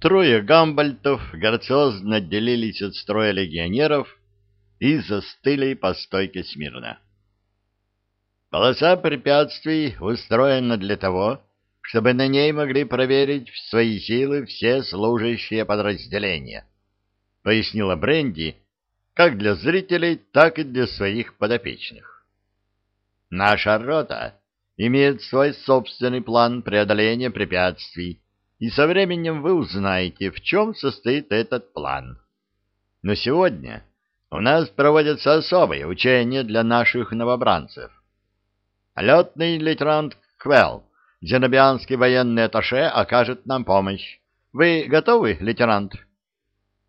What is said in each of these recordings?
Трое гамбальтов грациозно отделились от строя легионеров и застыли по стойке смирно. Полоса препятствий устроена для того, чтобы на ней могли проверить свои силы все служащие подразделения, пояснила Бренди, как для зрителей, так и для своих подопечных. Наша рота имеет свой собственный план преодоления препятствий, и со временем вы узнаете, в чем состоит этот план. Но сегодня у нас проводятся особые учения для наших новобранцев. Летный лейтенант Квелл, зенобианский военный атташе, окажет нам помощь. Вы готовы, лейтенант?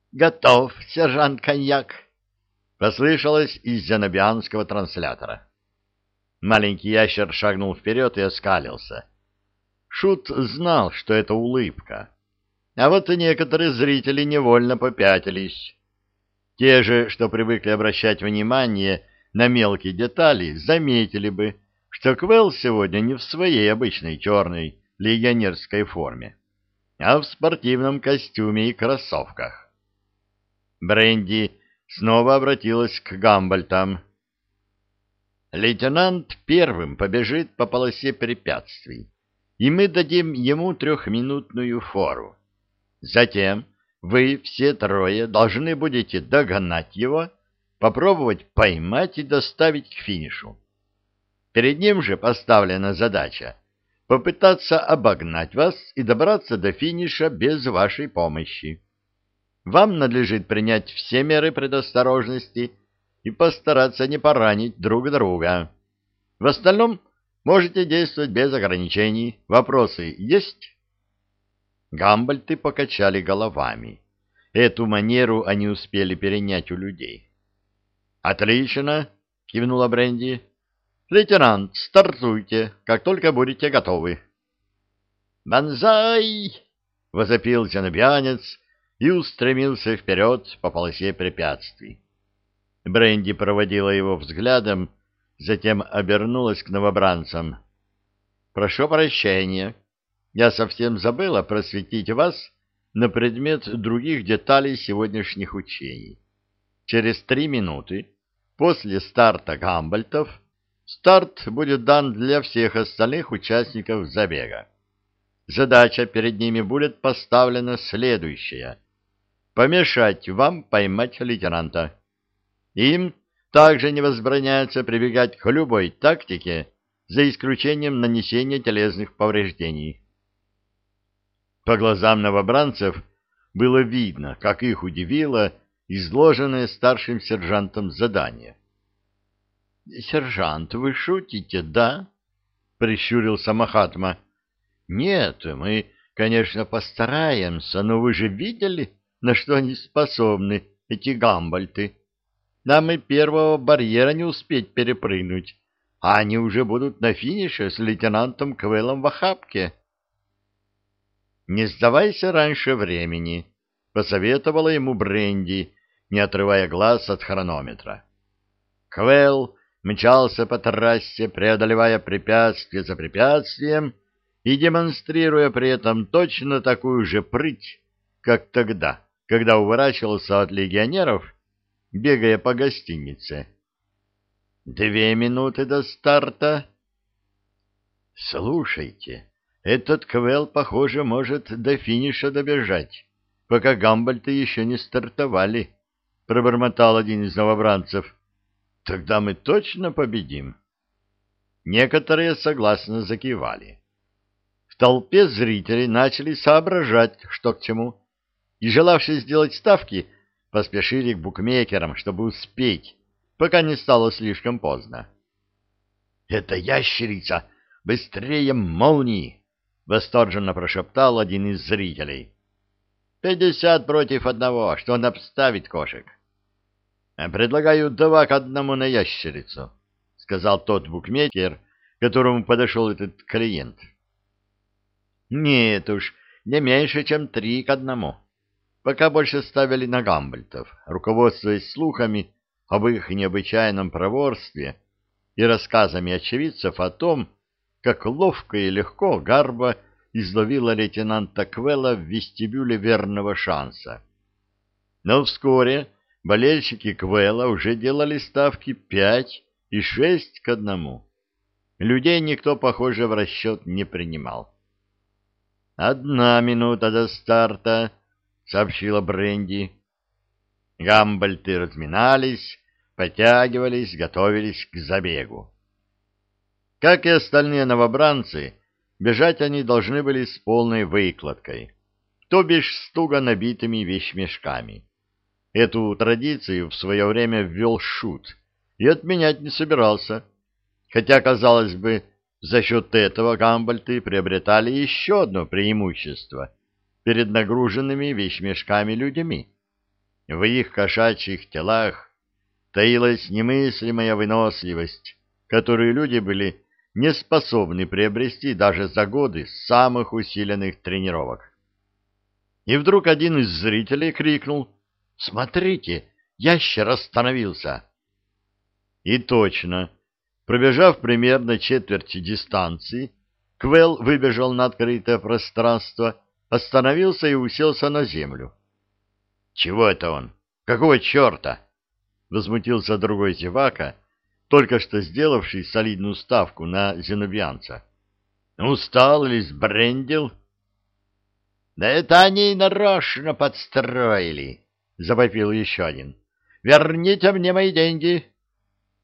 — Готов, сержант Коньяк, — послышалось из зенобианского транслятора. Маленький ящер шагнул вперед и оскалился. Шут знал, что это улыбка. А вот и некоторые зрители невольно попятились. Те же, что привыкли обращать внимание на мелкие детали, заметили бы, что Квелл сегодня не в своей обычной черной легионерской форме, а в спортивном костюме и кроссовках. Бренди снова обратилась к Гамбальтам. Лейтенант первым побежит по полосе препятствий, и мы дадим ему трехминутную фору. Затем вы все трое должны будете догнать его, попробовать поймать и доставить к финишу. Перед ним же поставлена задача попытаться обогнать вас и добраться до финиша без вашей помощи. Вам надлежит принять все меры предосторожности и постараться не поранить друг друга. В остальном можете действовать без ограничений. Вопросы есть? Гамбальты покачали головами. Эту манеру они успели перенять у людей. «Отлично!» — кивнула Бренди. «Лейтенант, стартуйте, как только будете готовы». «Бонзай!» — возопил зенобианец и устремился вперед по полосе препятствий. Бренди проводила его взглядом, затем обернулась к новобранцам. «Прошу прощения, я совсем забыла просветить вас на предмет других деталей сегодняшних учений. Через три минуты после старта гамбальтов старт будет дан для всех остальных участников забега. Задача перед ними будет поставлена следующая — помешать вам поймать лейтенанта. Им также не возбраняется прибегать к любой тактике, за исключением нанесения телесных повреждений. По глазам новобранцев было видно, как их удивило изложенное старшим сержантом задание. — Сержант, вы шутите, да? — прищурился Махатма. — Нет, мы, конечно, постараемся, но вы же видели, на что они способны, эти гамбальты. Нам и первого барьера не успеть перепрыгнуть, а они уже будут на финише с лейтенантом Квеллом в охапке. «Не сдавайся раньше времени», — посоветовала ему Бренди, не отрывая глаз от хронометра. Квелл мчался по трассе, преодолевая препятствие за препятствием и демонстрируя при этом точно такую же прыть, как тогда, когда уворачивался от легионеров бегая по гостинице. «Две минуты до старта». «Слушайте, этот Квел, похоже, может до финиша добежать, пока гамбальты еще не стартовали», — пробормотал один из новобранцев. «Тогда мы точно победим». Некоторые согласно закивали. В толпе зрителей начали соображать, что к чему, и желавшие сделать ставки — поспешили к букмекерам, чтобы успеть, пока не стало слишком поздно. «Это ящерица! Быстрее молнии!» — восторженно прошептал один из зрителей. «Пятьдесят против одного. Что он обставит кошек?» «Предлагаю два к одному на ящерицу», — сказал тот букмекер, к которому подошел этот клиент. «Нет уж, не меньше, чем три к одному», пока больше ставили на гамбальтов, руководствуясь слухами об их необычайном проворстве и рассказами очевидцев о том, как ловко и легко Гарба изловила лейтенанта Квелла в вестибюле верного шанса. Но вскоре болельщики Квелла уже делали ставки пять и шесть к одному. Людей никто, похоже, в расчет не принимал. «Одна минута до старта», — сообщила Бренди. Гамбальты разминались, потягивались, готовились к забегу. Как и остальные новобранцы, бежать они должны были с полной выкладкой, то бишь с туго набитыми вещмешками. Эту традицию в свое время ввел Шут и отменять не собирался, хотя, казалось бы, за счет этого гамбальты приобретали еще одно преимущество перед нагруженными вещмешками людьми. В их кошачьих телах таилась немыслимая выносливость, которую люди были не способны приобрести даже за годы самых усиленных тренировок. И вдруг один из зрителей крикнул «Смотрите, ящер остановился!» И точно, Пробежав примерно четверть дистанции, Квел выбежал на открытое пространство, остановился и уселся на землю. — Чего это он? Какого черта? — возмутился другой зевака, только что сделавший солидную ставку на зенобианца. — Устал или сбрендил? — Да это они нарочно подстроили, — завопил еще один. — Верните мне мои деньги.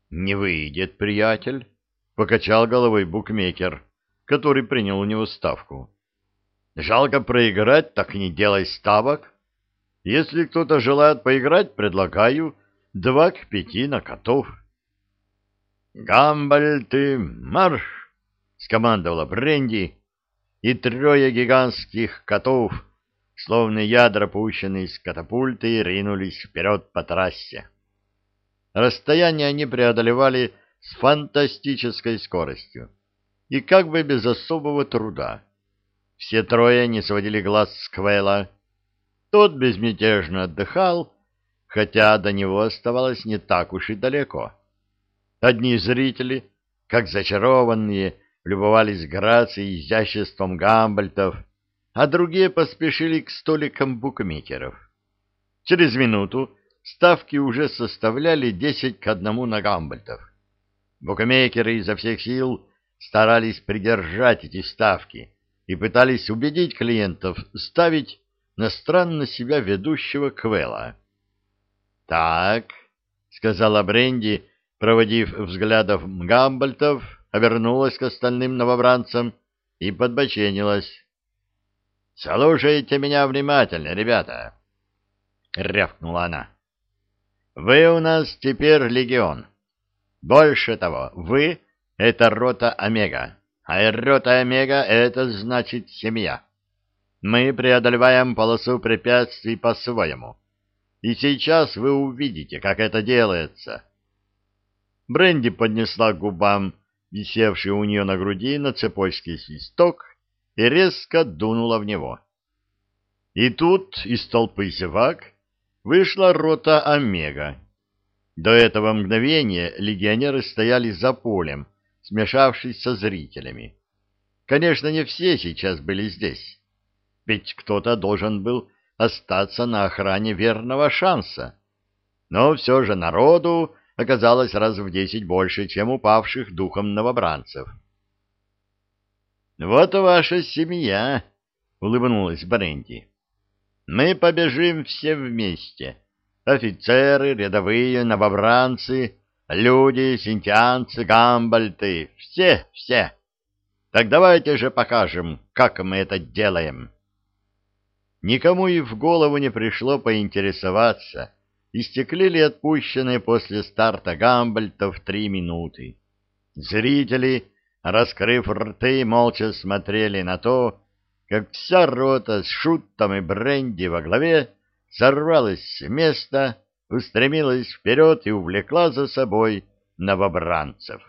Не выйдет, приятель, покачал головой букмекер, который принял у него ставку. Жалко проиграть, так не делай ставок. Если кто-то желает поиграть, предлагаю два к пяти на котов. Гамбальты, марш! скомандовала Бренди, и трое гигантских котов, словно ядра, пущенные из катапульты, ринулись вперед по трассе. Расстояние они преодолевали с фантастической скоростью и как бы без особого труда. Все трое не сводили глаз с Квейла. Тот безмятежно отдыхал, хотя до него оставалось не так уж и далеко. Одни зрители, как зачарованные, любовались грацией и изяществом гамбальтов, а другие поспешили к столикам букмекеров. Через минуту ставки уже составляли 10 к одному на гамбальтов. Букмекеры изо всех сил старались придержать эти ставки и пытались убедить клиентов ставить на странно себя ведущего Квела. «Так», — сказала Бренди, проводив взглядов гамбальтов, обернулась к остальным новобранцам и подбоченилась. «Слушайте меня внимательно, ребята!» — рявкнула она. Вы у нас теперь легион. Больше того, вы — это рота Омега, а рота Омега — это значит семья. Мы преодолеваем полосу препятствий по-своему. И сейчас вы увидите, как это делается. Бренди поднесла к губам висевший у нее на груди на цепочке свисток и резко дунула в него. И тут из толпы зевак вышла рота Омега. До этого мгновения легионеры стояли за полем, смешавшись со зрителями. Конечно, не все сейчас были здесь, ведь кто-то должен был остаться на охране верного шанса. Но все же народу оказалось раз в десять больше, чем упавших духом новобранцев. «Вот ваша семья», — улыбнулась Бренди. Мы побежим все вместе. Офицеры, рядовые, новобранцы, люди, синтианцы, гамбальты. Все, все. Так давайте же покажем, как мы это делаем. Никому и в голову не пришло поинтересоваться, истекли ли отпущенные после старта гамбальтов три минуты. Зрители, раскрыв рты, молча смотрели на то, как вся рота с шутом и бренди во главе сорвалась с места, устремилась вперед и увлекла за собой новобранцев.